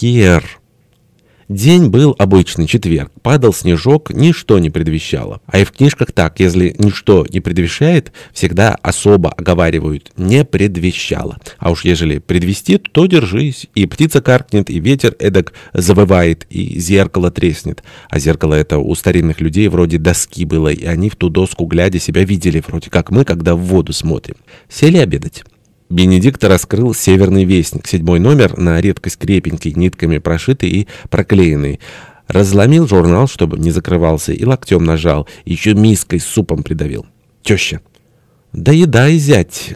Хер. День был обычный, четверг. Падал снежок, ничто не предвещало. А и в книжках так, если ничто не предвещает, всегда особо оговаривают «не предвещало». А уж ежели предвестит, то держись. И птица каркнет, и ветер эдак завывает, и зеркало треснет. А зеркало это у старинных людей вроде доски было, и они в ту доску, глядя, себя видели, вроде как мы, когда в воду смотрим. Сели обедать. Бенедикт раскрыл «Северный вестник», седьмой номер, на редкость крепенький, нитками прошитый и проклеенный. Разломил журнал, чтобы не закрывался, и локтем нажал, еще миской с супом придавил. Теща. «Да еда и зять!»